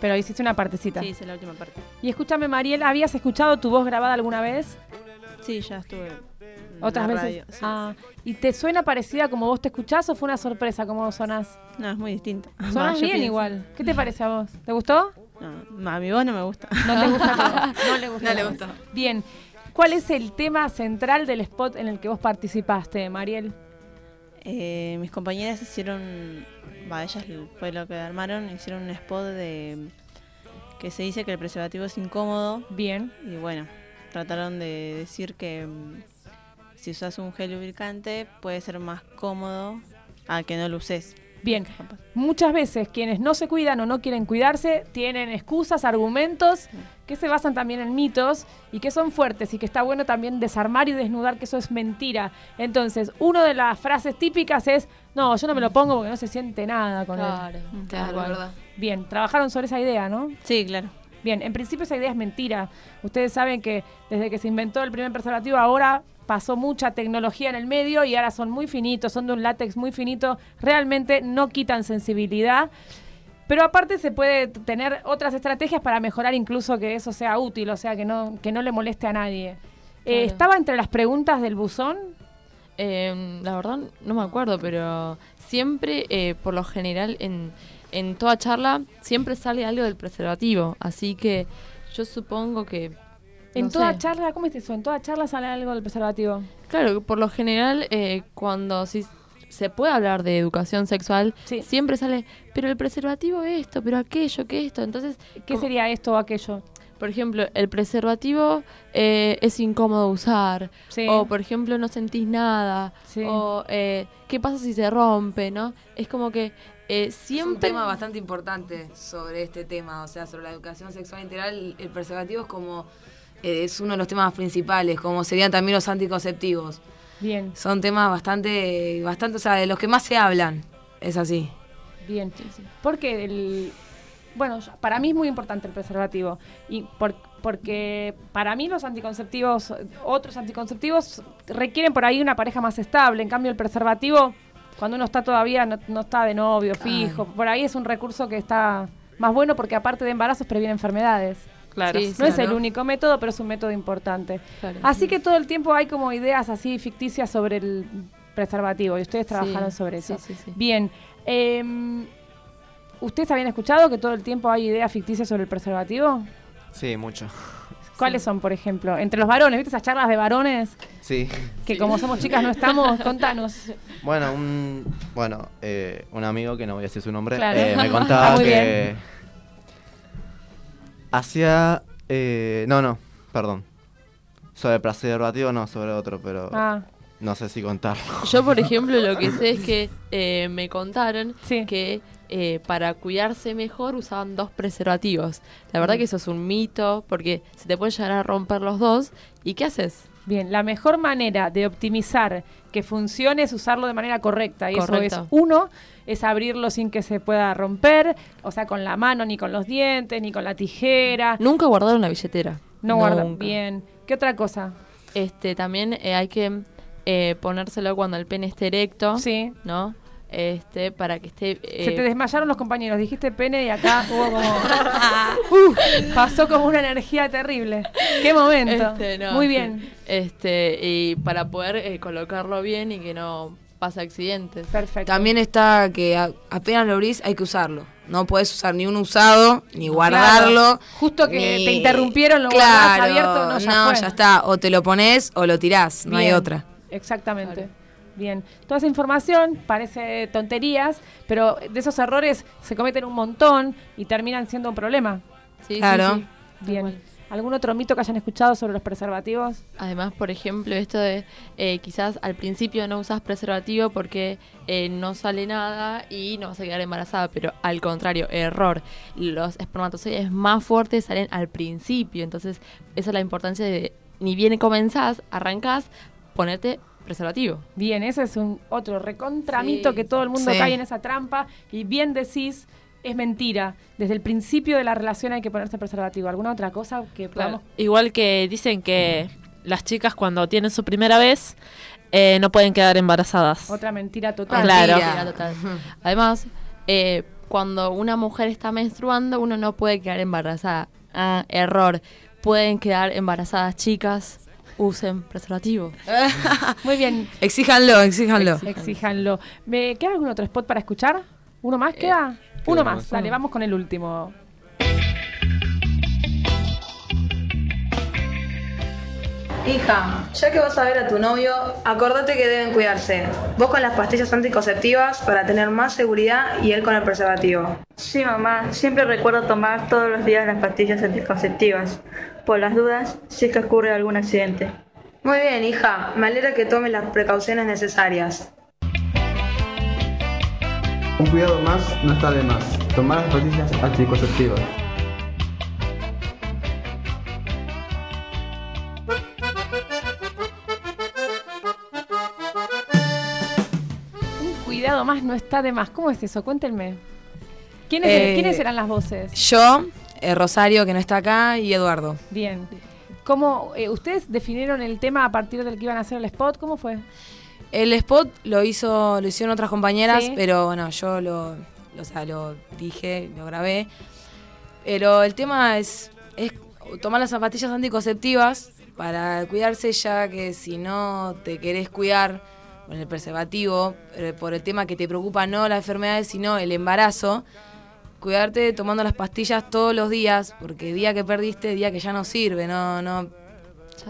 Pero hiciste una partecita. Sí, hice la última parte. Y escúchame, Mariel, ¿habías escuchado tu voz grabada alguna vez? Sí, ya estuve. en ¿Otras la veces? radio, sí. Ah, ¿Y te suena parecida como vos te escuchás o fue una sorpresa como sonás? No, es muy distinto. Sonás bien pienso. igual. ¿Qué te parece a vos? ¿Te gustó? No, a mi voz no me gusta. No te gusta. No le gusta. No le voz. Bien. ¿Cuál es el tema central del spot en el que vos participaste, Mariel? Eh, mis compañeras hicieron, va, ellas fue lo que armaron, hicieron un spot de que se dice que el preservativo es incómodo. Bien. Y bueno, trataron de decir que mm, si usas un gel lubricante puede ser más cómodo a que no lo uses. Bien, muchas veces quienes no se cuidan o no quieren cuidarse tienen excusas, argumentos que se basan también en mitos y que son fuertes y que está bueno también desarmar y desnudar que eso es mentira. Entonces, una de las frases típicas es, no, yo no me lo pongo porque no se siente nada con Claro, él. claro, cual. verdad. Bien, trabajaron sobre esa idea, ¿no? Sí, claro. Bien, en principio esa idea es mentira. Ustedes saben que desde que se inventó el primer preservativo ahora pasó mucha tecnología en el medio y ahora son muy finitos, son de un látex muy finito, realmente no quitan sensibilidad. Pero aparte se puede tener otras estrategias para mejorar incluso que eso sea útil, o sea, que no, que no le moleste a nadie. Eh. ¿Estaba entre las preguntas del buzón? Eh, la verdad no me acuerdo, pero siempre, eh, por lo general, en, en toda charla, siempre sale algo del preservativo. Así que yo supongo que... En no toda sé. charla, ¿cómo es eso? En toda charla sale algo del preservativo. Claro, por lo general, eh, cuando sí se puede hablar de educación sexual, siempre sale, pero el preservativo esto, pero aquello, que esto. Entonces, ¿Qué sería esto o aquello? Por ejemplo, el preservativo eh, es incómodo usar. Sí. O, por ejemplo, no sentís nada. Sí. O, eh, ¿qué pasa si se rompe, no? Es como que eh, Es un siempre... tema bastante importante sobre este tema, o sea, sobre la educación sexual integral. El preservativo es como eh, es uno de los temas principales, como serían también los anticonceptivos. Bien. Son temas bastante, bastante, o sea, de los que más se hablan. Es así. Bien. Porque el. Bueno, para mí es muy importante el preservativo. Y por- porque para mí los anticonceptivos, otros anticonceptivos, requieren por ahí una pareja más estable. En cambio, el preservativo, cuando uno está todavía, no, no está de novio, fijo, por ahí es un recurso que está más bueno porque aparte de embarazos previene enfermedades. Claro. no es el único método, pero es un método importante. Claro. Así que todo el tiempo hay como ideas así ficticias sobre el preservativo y ustedes trabajaron Sí, sobre eso. sí, sí. Bien. em, ¿Ustedes habían escuchado que todo el tiempo hay ideas ficticias sobre el preservativo? Sí, mucho. ¿Cuáles son, por ejemplo? Entre los varones, ¿viste esas charlas de varones? Sí. Que como somos chicas no estamos, contanos. Bueno, un, bueno eh, un amigo, que no voy a decir su nombre, Claro. eh, me contaba que hacía... eh, no, no, perdón. Sobre preservativo no, sobre otro, pero Ah. no sé si contarlo. Yo, por ejemplo, lo que sé es que eh, me contaron que eh, para cuidarse mejor usaban dos preservativos. La verdad Mm. que eso es un mito, porque se te pueden llegar a romper los dos. ¿Y qué haces? Bien, la mejor manera de optimizar que funcione es usarlo de manera correcta. Y eso es, uno, es abrirlo sin que se pueda romper, o sea, con la mano, ni con los dientes, ni con la tijera. Nunca guardar una billetera. No guardan Nunca. bien. ¿Qué otra cosa? Este, también eh, hay que eh, ponérselo cuando el pene esté erecto. Sí. ¿No? Este, para que esté... eh, Se te desmayaron los compañeros, dijiste pene y acá hubo como... Uh, pasó como una energía terrible. ¡Qué momento! Este, no, Muy bien. Este, y para poder eh, colocarlo bien y que no pase accidentes. Perfecto. También está que a- apenas lo abrís hay que usarlo. No puedes usar ni un usado, ni guardarlo. Claro. Justo que ni- te interrumpieron, lo guardás abierto, no, ya fue. está. O te lo pones o lo tirás, no hay otra. Exactamente. Bien. Toda esa información parece tonterías, pero de esos errores se cometen un montón y terminan siendo un problema. Sí, Claro. sí, sí. Bien. ¿Algún otro mito que hayan escuchado sobre los preservativos? Además, por ejemplo, esto de eh, quizás al principio no usas preservativo porque eh, no sale nada y no vas a quedar embarazada, pero al contrario, error. Los espermatozoides más fuertes salen al principio, entonces esa es la importancia de ni bien comenzás, arrancás, ponerte preservativo. Bien, ese es un otro recontramito que todo el mundo cae en esa trampa y bien decís es mentira. Desde el principio de la relación hay que ponerse preservativo. ¿Alguna otra cosa que podamos? Igual que dicen que las chicas cuando tienen su primera vez eh, no pueden quedar embarazadas. Otra mentira total. Claro. Además, eh, cuando una mujer está menstruando, uno no puede quedar embarazada. Ah, error. Pueden quedar embarazadas chicas. Usen preservativo. Muy bien. Exíjanlo, exíjanlo. Exíjanlo. ¿Me queda algún otro spot para escuchar? ¿Uno más queda? Uno más, dale, vamos con el último. Hija, ya que vas a ver a tu novio, acordate que deben cuidarse. Vos con las pastillas anticonceptivas para tener más seguridad y él con el preservativo. Sí, mamá, siempre recuerdo tomar todos los días las pastillas anticonceptivas, por las dudas si es que ocurre algún accidente. Muy bien, hija, me alegra que tomes las precauciones necesarias. Un cuidado más no está de más. Tomar las pastillas anticonceptivas. Un cuidado más no está de más. ¿Cómo es eso? Cuéntenme. ¿Quiénes, er-, Eh, ¿quiénes eran las voces? Yo, eh, Rosario, que no está acá, y Eduardo. Bien. ¿Cómo, eh, ¿Ustedes definieron el tema a partir del que iban a hacer el spot? ¿Cómo fue? El spot lo hizo, lo hicieron otras compañeras, Sí. pero bueno, yo lo, lo- o sea, lo dije, lo grabé. Pero el tema es, es tomar las zapatillas anticonceptivas para cuidarse, ya que si no te querés cuidar con el preservativo, eh, por el tema que te preocupa no las enfermedades, sino el embarazo, cuidarte tomando las pastillas todos los días, porque día que perdiste, día que ya no sirve, no, no,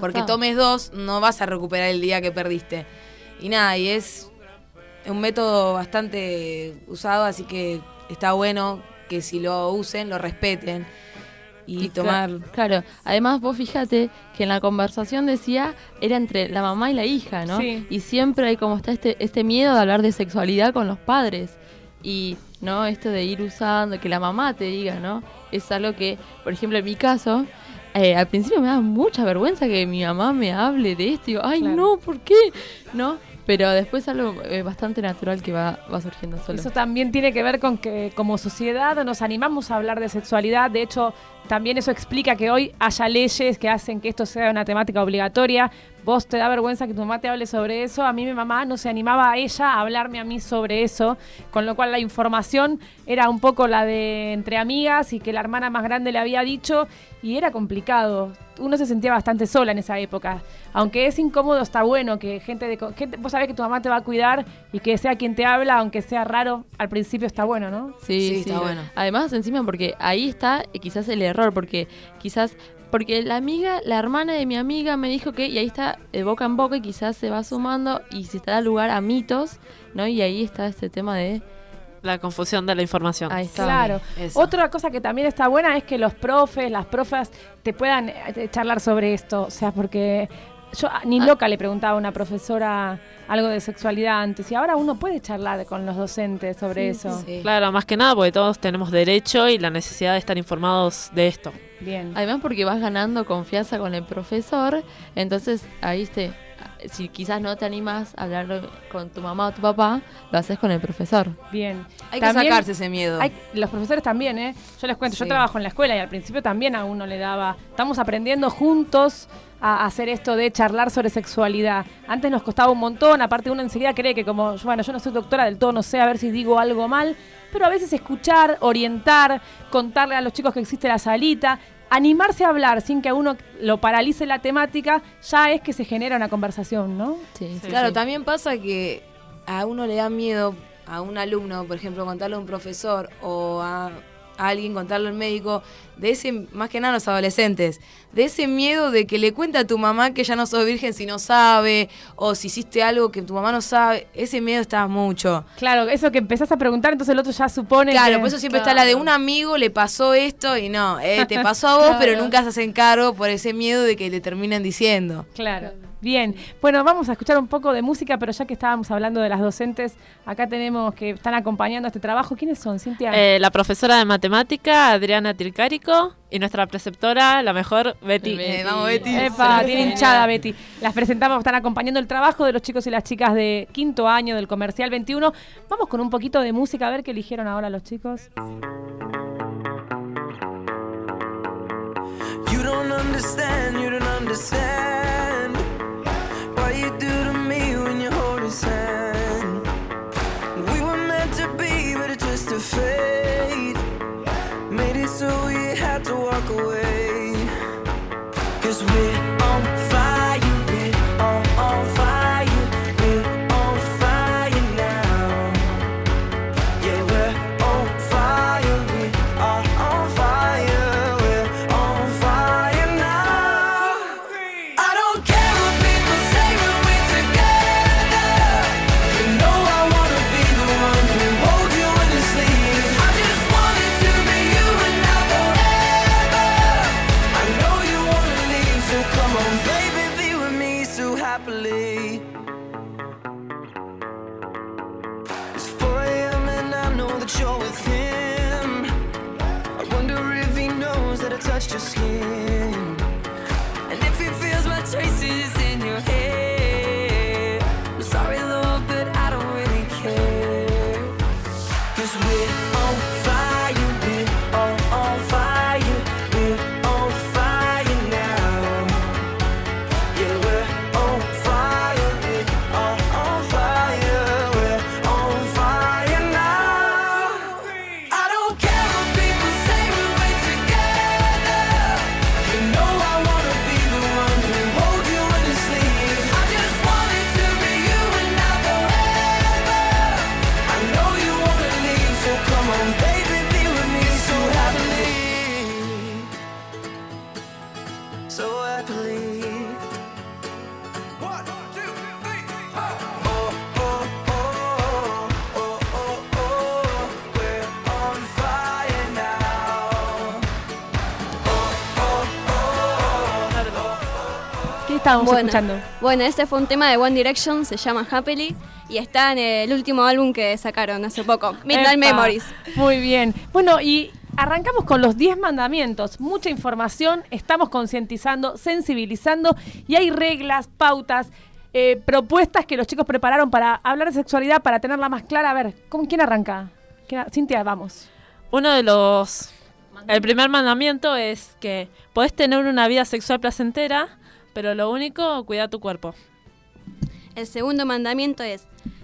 porque está. tomes dos, no vas a recuperar el día que perdiste. Y nada, y es un método bastante usado, así que está bueno que si lo usen, lo respeten. Y, tomar... cla- Claro, además vos fíjate que en la conversación decía, era entre la mamá y la hija, ¿no? Sí. Y siempre hay como está este, este miedo de hablar de sexualidad con los padres. Y, ¿no? Esto de ir usando, que la mamá te diga, ¿no? Es algo que, por ejemplo, en mi caso, eh, al principio me da mucha vergüenza que mi mamá me hable de esto. Y digo, ay, Claro. no, ¿por qué? ¿No? Pero después es algo eh, bastante natural que va, va surgiendo solo. Eso también tiene que ver con que como sociedad nos animamos a hablar de sexualidad. De hecho, también eso explica que hoy haya leyes que hacen que esto sea una temática obligatoria. Vos te da vergüenza que tu mamá te hable sobre eso. A mí mi mamá no se animaba a ella a hablarme a mí sobre eso. Con lo cual la información era un poco la de entre amigas y que la hermana más grande le había dicho. Y era complicado. Uno se sentía bastante sola en esa época. Aunque es incómodo, está bueno que gente de... Gente, vos sabés que tu mamá te va a cuidar y que sea quien te habla, aunque sea raro, al principio está bueno, ¿no? Sí, sí, está bueno. Además, encima, porque ahí está eh, quizás el error, porque quizás, porque la amiga, la hermana de mi amiga me dijo que, y ahí está de boca en boca, y quizás se va sumando y se da lugar a mitos, ¿no? Y ahí está este tema de... La confusión de la información. Ahí está. Claro. Eso. Otra cosa que también está buena es que los profes, las profas, te puedan eh, charlar sobre esto. O sea, porque yo ah, ni loca le preguntaba a una profesora algo de sexualidad antes y ahora uno puede charlar con los docentes sobre eso. Claro, más que nada porque todos tenemos derecho y la necesidad de estar informados de esto. Bien. Además porque vas ganando confianza con el profesor, entonces ahí este, si quizás no te animas a hablar con tu mamá o tu papá, lo haces con el profesor. Bien. Hay que sacarse ese miedo. hay- los profesores también, ¿eh? Yo les cuento, yo trabajo en la escuela y al principio también a uno le daba. Estamos aprendiendo juntos a hacer esto de charlar sobre sexualidad. Antes nos costaba un montón, aparte uno enseguida cree que como, bueno, yo no soy doctora del todo, no sé a ver si digo algo mal, pero a veces escuchar, orientar, contarle a los chicos que existe la salita, animarse a hablar sin que a uno lo paralice la temática, ya es que se genera una conversación, ¿no? Sí, claro, también pasa que a uno le da miedo a un alumno, por ejemplo, contarle a un profesor o a a alguien, contarlo al médico, de ese, más que nada los adolescentes, de ese miedo de que le cuenta a tu mamá que ya no sos virgen si no sabe, o si hiciste algo que tu mamá no sabe, ese miedo está mucho. Claro, eso que empezás a preguntar, entonces el otro ya supone Claro, que- por eso siempre está la de un amigo, le pasó esto y no, eh, te pasó a vos, pero nunca se hacen cargo por ese miedo de que le terminen diciendo. Claro. Bien, bueno, vamos a escuchar un poco de música, pero ya que estábamos hablando de las docentes, acá tenemos que están acompañando este trabajo. ¿Quiénes son, Cintia? Eh, la profesora de matemática, Adriana Tilcárico, y nuestra preceptora, la mejor, Betty. Eh, vamos, Betty. Epa, tiene hinchada Betty. Las presentamos, están acompañando el trabajo de los chicos y las chicas de quinto año del Comercial 21. Vamos con un poquito de música, a ver qué eligieron ahora los chicos. You don't understand, you don't understand What you do to me when you hold his hand. We were meant to be, but a twist of fate Made it so we had to walk away estábamos Bueno, escuchando? Bueno, este fue un tema de One Direction, se llama Happily y está en el último álbum que sacaron hace poco, Midnight Epa, Memories. Muy bien. Bueno, y arrancamos con los 10 mandamientos. Mucha información, estamos concientizando, sensibilizando y hay reglas, pautas, eh, propuestas que los chicos prepararon para hablar de sexualidad, para tenerla más clara. A ver, ¿con quién arranca? ¿Quién ar- Cintia, vamos. Uno de los... El primer mandamiento es que podés tener una vida sexual placentera, pero lo único, cuida tu cuerpo. El segundo mandamiento es,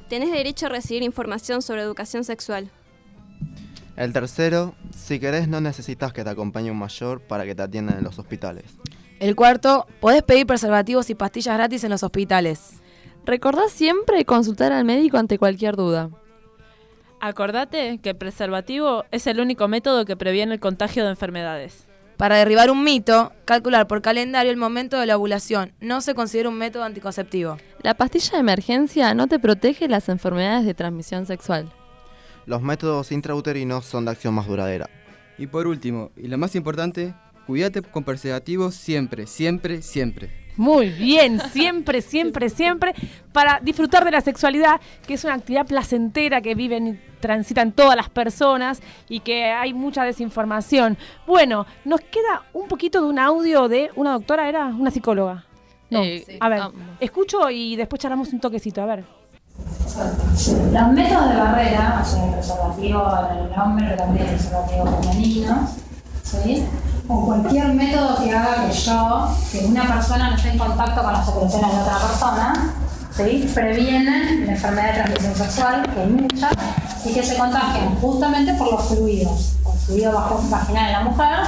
tenés derecho a recibir información sobre educación sexual. El tercero, si querés no necesitas que te acompañe un mayor para que te atiendan en los hospitales. El cuarto, podés pedir preservativos y pastillas gratis en los hospitales. Recordá siempre consultar al médico ante cualquier duda. Acordate que el preservativo es el único método que previene el contagio de enfermedades. Para derribar un mito, calcular por calendario el momento de la ovulación no se considera un método anticonceptivo. La pastilla de emergencia no te protege las enfermedades de transmisión sexual. Los métodos intrauterinos son de acción más duradera. Y por último, y lo más importante, cuídate con preservativos siempre, siempre, siempre. Muy bien, siempre, siempre, siempre, para disfrutar de la sexualidad, que es una actividad placentera que viven y transitan todas las personas y que hay mucha desinformación. Bueno, nos queda un poquito de un audio de una doctora, ¿era? Una psicóloga. No, Eh, a ver, Vamos. escucho y después charlamos un toquecito, a ver. Los métodos de barrera, o sea, el preservativo para el hombre, pero también el preservativo femenino, ¿sí? O cualquier método que haga que yo, que una persona no esté en contacto con las secreciones de otra persona, ¿sí? previenen la enfermedad de transmisión sexual, que hay muchas, y que se contagian justamente por los fluidos, el fluido vaginal en la mujer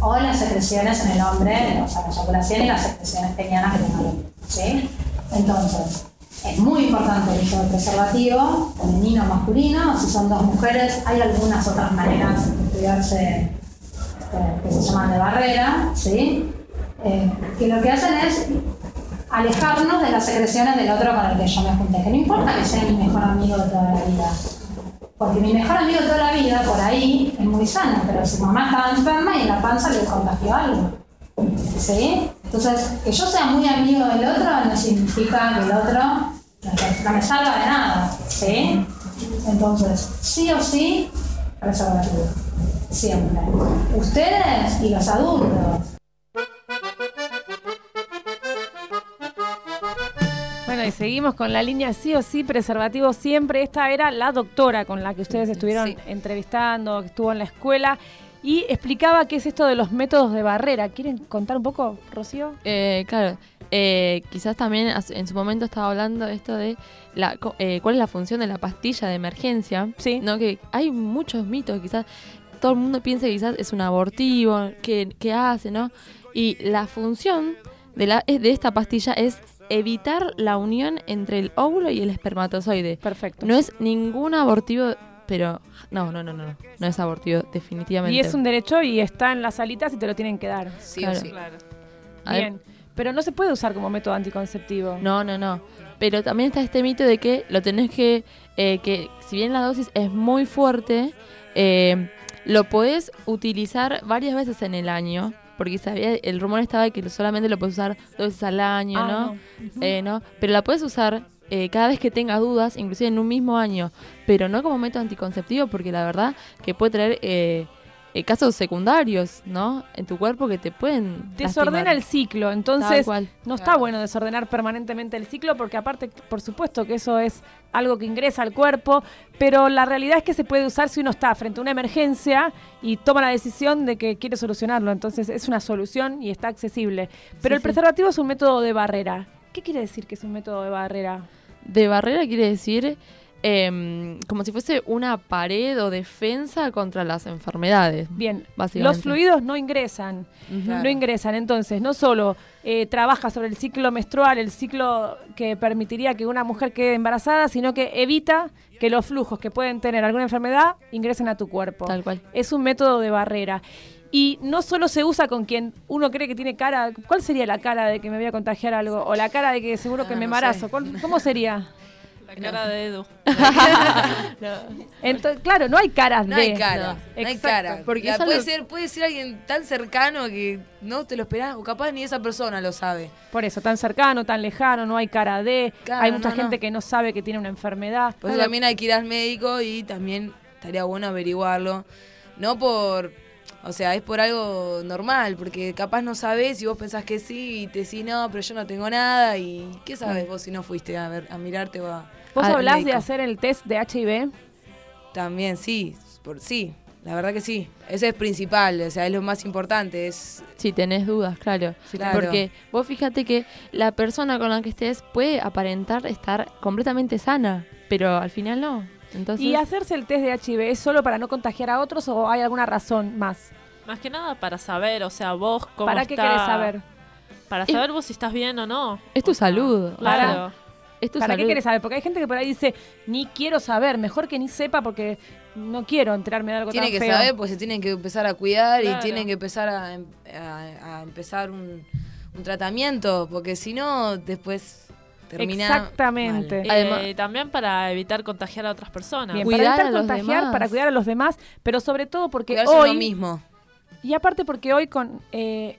o las secreciones en el hombre, o sea, la eyaculación y las secreciones penianas que tenga el. ¿sí? Entonces, es muy importante el uso del preservativo, femenino o masculino. Si son dos mujeres, hay algunas otras maneras cuidarse, eh, que se llaman de barrera, ¿sí? Eh, que lo que hacen es alejarnos de las secreciones del otro con el que yo me junté. Que no importa que sea mi mejor amigo de toda la vida. Porque mi mejor amigo de toda la vida, por ahí, es muy sano, pero su mamá estaba enferma y en la panza le contagió algo. ¿Sí? Entonces, que yo sea muy amigo del otro no significa que el otro no me salga de nada. ¿Sí? Entonces, sí o sí, preservativo. Siempre. Ustedes y los adultos. Bueno, y seguimos con la línea sí o sí, preservativo siempre. Esta era la doctora con la que ustedes estuvieron entrevistando, que estuvo en la escuela, y explicaba qué es esto de los métodos de barrera. ¿Quieren contar un poco, Rocío? Eh, claro, eh, quizás también en su momento estaba hablando de esto de la, co- eh, cuál es la función de la pastilla de emergencia. Sí. ¿no? Que hay muchos mitos, quizás todo el mundo piensa que quizás es un abortivo, que, que hace, ¿no? Y la función de, la, es- de esta pastilla es evitar la unión entre el óvulo y el espermatozoide. Perfecto. No es ningún abortivo, pero no, no, no, no, no es abortivo definitivamente. Y es un derecho y está en las salitas y te lo tienen que dar. Sí Claro. sí. Ver. Bien. Pero no se puede usar como método anticonceptivo. No, no, no. Pero también está este mito de que lo tenés que, eh, que si bien la dosis es muy fuerte, eh, lo podés utilizar varias veces en el año. Porque sabía, el rumor estaba de que solamente lo puedes usar dos veces al año, Ah, ¿no? no. Eh, ¿no? Pero la puedes usar eh, cada vez que tengas dudas, inclusive en un mismo año. Pero no como método anticonceptivo, porque la verdad que puede traer eh, eh, casos secundarios, ¿no? En tu cuerpo que te pueden. Desordena lastimar. el ciclo, entonces no está bueno desordenar permanentemente el ciclo porque aparte, por supuesto que eso es algo que ingresa al cuerpo, pero la realidad es que se puede usar si uno está frente a una emergencia y toma la decisión de que quiere solucionarlo, entonces es una solución y está accesible. Pero Sí, el sí. preservativo es un método de barrera. ¿Qué quiere decir que es un método de barrera? De barrera quiere decir em, como si fuese una pared o defensa contra las enfermedades. Bien, básicamente. Los fluidos no ingresan, no ingresan. Entonces, no solo eh, trabaja sobre el ciclo menstrual, el ciclo que permitiría que una mujer quede embarazada, sino que evita que los flujos que pueden tener alguna enfermedad ingresen a tu cuerpo. Tal cual. Es un método de barrera. Y no solo se usa con quien uno cree que tiene cara. ¿Cuál sería la cara de que me voy a contagiar algo? O la cara de que seguro que Ah, me no embarazo. sé. ¿Cuál- ¿Cómo sería? La cara de Edu. Entonces, claro, no hay caras No de. hay cara, no, hay cara. Porque puede ser, puede ser alguien tan cercano que no te lo esperás, o capaz ni esa persona lo sabe. Por eso, tan cercano, tan lejano, no hay cara de. Claro, hay mucha no, gente no. que no sabe que tiene una enfermedad. Pues también hay que ir al médico y también estaría bueno averiguarlo. No por. O sea, es por algo normal, porque capaz no sabes y vos pensás que sí y te decís no, pero yo no tengo nada. ¿Y qué sabes vos si no fuiste a, ver, a mirarte o a. ¿Vos al hablás de hacer el test de HIV? También, sí. Por, sí, la verdad que sí. Ese es principal, o sea, es lo más importante. Es Si tenés dudas, claro. Claro. Porque vos fíjate que la persona con la que estés puede aparentar estar completamente sana, pero al final no. Entonces, ¿Y hacerse el test de HIV es solo para no contagiar a otros o hay alguna razón más? Más que nada para saber, o sea, vos cómo ¿Para qué querés saber? Para Es- saber vos si estás bien o no. es tu salud. Claro. Es ¿Para qué querés saber? Porque hay gente que por ahí dice, ni quiero saber, mejor que ni sepa porque no quiero enterarme de algo Tiene tan que feo. saber, pues se tienen que empezar a cuidar Claro. y tienen que empezar a, em- a- a empezar un, un tratamiento, porque si no, después termina. Exactamente. mal. Eh, también para evitar contagiar a otras personas. Bien, Cuidar para a evitar los contagiar, demás. para cuidar a los demás, pero sobre todo porque Cuidarse hoy... uno mismo. Y aparte porque hoy con eh,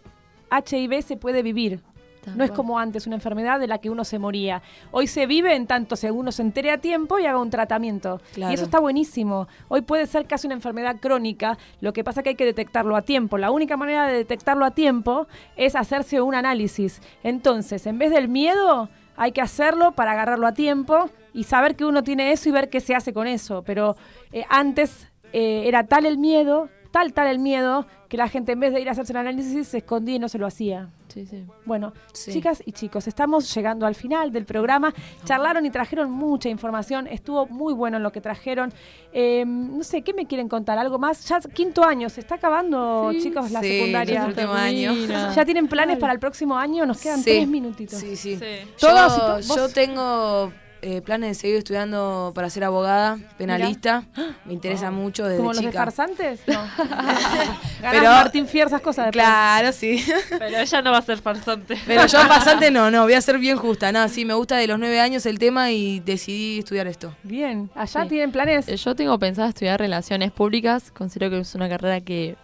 HIV se puede vivir. Tal No es como antes una enfermedad de la que uno se moría. Hoy se vive en tanto según uno se entere a tiempo y haga un tratamiento. Claro. Y eso está buenísimo. Hoy puede ser casi una enfermedad crónica, lo que pasa que hay que detectarlo a tiempo. La única manera de detectarlo a tiempo es hacerse un análisis. Entonces, en vez del miedo, hay que hacerlo para agarrarlo a tiempo y saber que uno tiene eso y ver qué se hace con eso. Pero eh, antes eh, era tal el miedo, tal, tal el miedo, que la gente en vez de ir a hacerse el análisis se escondía y no se lo hacía. Sí, sí. Bueno, Sí. chicas y chicos, estamos llegando al final del programa. Charlaron y trajeron mucha información. Estuvo muy bueno en lo que trajeron. Eh, no sé, ¿qué me quieren contar? ¿Algo más? Ya es quinto año, se está acabando, Sí. chicos, la Sí, secundaria. ya es el último año. ¿Ya tienen planes para el próximo año? Nos quedan Sí. tres minutitos. Sí, sí. Todos y Yo, to- vos- yo tengo eh, planes de seguir estudiando para ser abogada, penalista. Me interesa mucho desde ¿Como los chica. de farsantes? No. Pero- Martín Fierro, esas cosas. después. Claro, sí. Pero ella no va a ser farsante. Pero yo pasante no, no, voy a ser bien justa. No, sí, me gusta de los nueve años el tema y decidí estudiar esto. Bien, allá Sí. tienen planes. Eh, Yo tengo pensado estudiar relaciones públicas. Considero que es una carrera que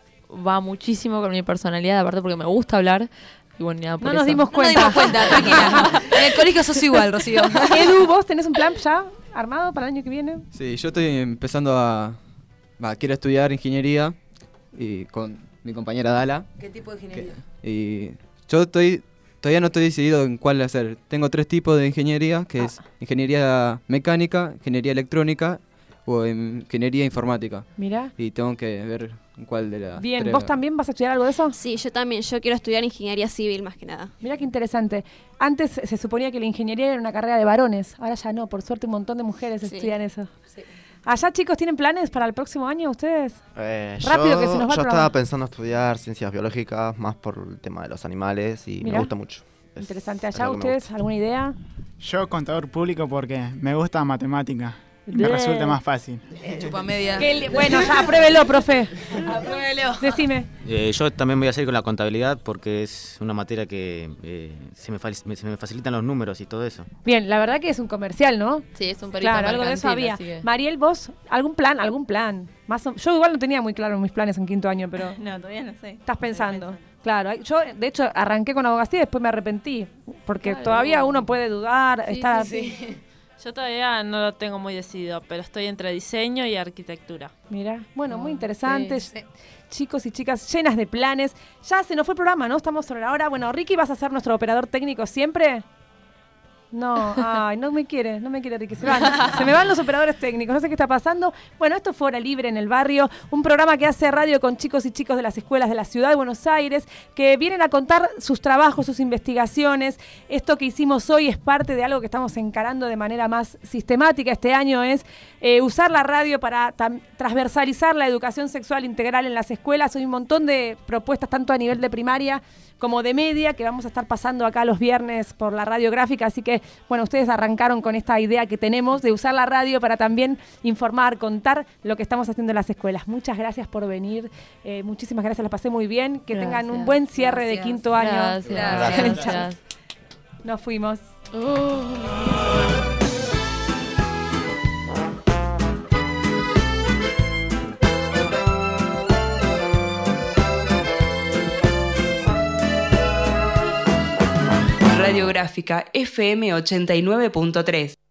va muchísimo con mi personalidad, aparte porque me gusta hablar. Y bueno, y nada, por No nos dimos No nos cuenta. dimos cuenta, tranquila. En el colegio sos igual, Rocío. Edu, ¿vos tenés un plan ya armado para el año que viene? Sí, yo estoy empezando a... va, quiero estudiar ingeniería y con mi compañera Dala. ¿Qué tipo de ingeniería? Y yo estoy todavía no estoy decidido en cuál hacer. Tengo tres tipos de ingeniería, que es ingeniería mecánica, ingeniería electrónica o ingeniería informática. Mirá. Y tengo que ver cuál de las Bien, tres ¿vos también vas a estudiar algo de eso? Sí, yo también. Yo quiero estudiar ingeniería civil más que nada. Mira qué interesante. Antes se suponía que la ingeniería era una carrera de varones, ahora ya no, por suerte un montón de mujeres Sí. estudian eso. Allá chicos, ¿tienen planes para el próximo año ustedes? Eh, Rápido yo, que se nos va yo estaba pensando estudiar ciencias biológicas más por el tema de los animales y Mirá. me gusta mucho. Es- Interesante. es Allá ustedes, ¿alguna idea? Yo contador público porque me gusta matemática. Me resulta más fácil. Chupa media. Bueno, ya apruébelo, profe. Decime. Eh, yo también voy a seguir con la contabilidad porque es una materia que eh, se, me, se facilitan los números y todo eso. Bien, la verdad que es un comercial, ¿no? Sí, es un perito Claro, algo de eso había. que- Mariel, vos, ¿algún plan? ¿Algún plan? Más o- yo igual no tenía muy claro mis planes en quinto año, pero No, todavía no sé. estás pensando. Claro, yo de hecho arranqué con abogacía y después me arrepentí, porque Claro. todavía uno puede dudar, Sí, estar sí, sí. Yo todavía no lo tengo muy decidido, pero estoy entre diseño y arquitectura. Mira, bueno, muy interesante. Chicos y chicas llenas de planes. Ya se nos fue el programa, ¿no? Estamos sobre la hora. Bueno, Ricky, ¿vas a ser nuestro operador técnico siempre? No, ay, no me quiere, no me quiere Ricky. Se van. Se me van los operadores técnicos, no sé qué está pasando. Bueno, esto fue Hora Libre en el Barrio, un programa que hace radio con chicos y chicos de las escuelas de la ciudad de Buenos Aires, que vienen a contar sus trabajos, sus investigaciones. Esto que hicimos hoy es parte de algo que estamos encarando de manera más sistemática este año, es eh, usar la radio para transversalizar la educación sexual integral en las escuelas. Hay un montón de propuestas, tanto a nivel de primaria como de media, que vamos a estar pasando acá los viernes por la radiográfica. Así que, bueno, ustedes arrancaron con esta idea que tenemos de usar la radio para también informar, contar lo que estamos haciendo en las escuelas. Muchas gracias por venir. Eh, muchísimas gracias, la pasé muy bien. Que tengan un buen cierre de Gracias. quinto año. Gracias. Gracias. Gracias. Nos fuimos. Radiográfica FM 89.3.